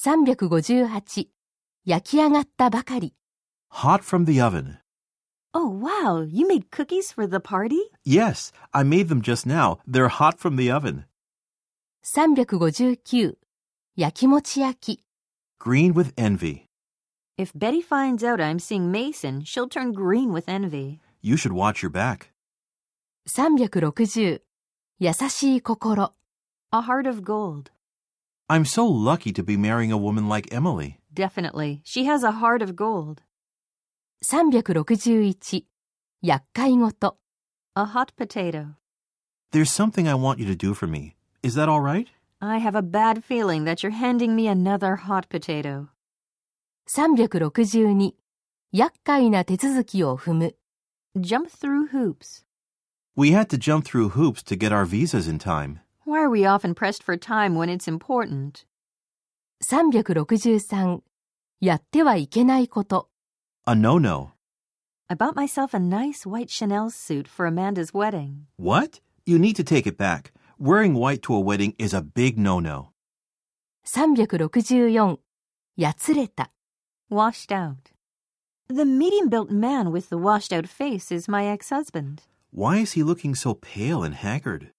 358焼き上がったばかり Hot from the oven. Oh, wow, you made cookies for the party? Yes, I made them just now. They're hot from the oven. 359焼きもち焼き Green with envy. If Betty finds out I'm seeing Mason, she'll turn green with envy. You should watch your back. 360優しい心 A heart of gold. I'm so lucky to be marrying a woman like Emily. Definitely. She has a heart of gold. 361厄介ごと A hot potato. There's something I want you to do for me. Is that all right? I have a bad feeling that you're handing me another hot potato. 362厄介な手続きを踏む Jump through hoops. We had to jump through hoops to get our visas in time. Why are we often pressed for time when it's important? 363やってはいけないこと A no-no. I bought myself a nice white Chanel suit for Amanda's wedding. What? You need to take it back. Wearing white to a wedding is a big no-no. 364やつれた Washed out. The medium built man with the washed out face is my ex husband. Why is he looking so pale and haggard?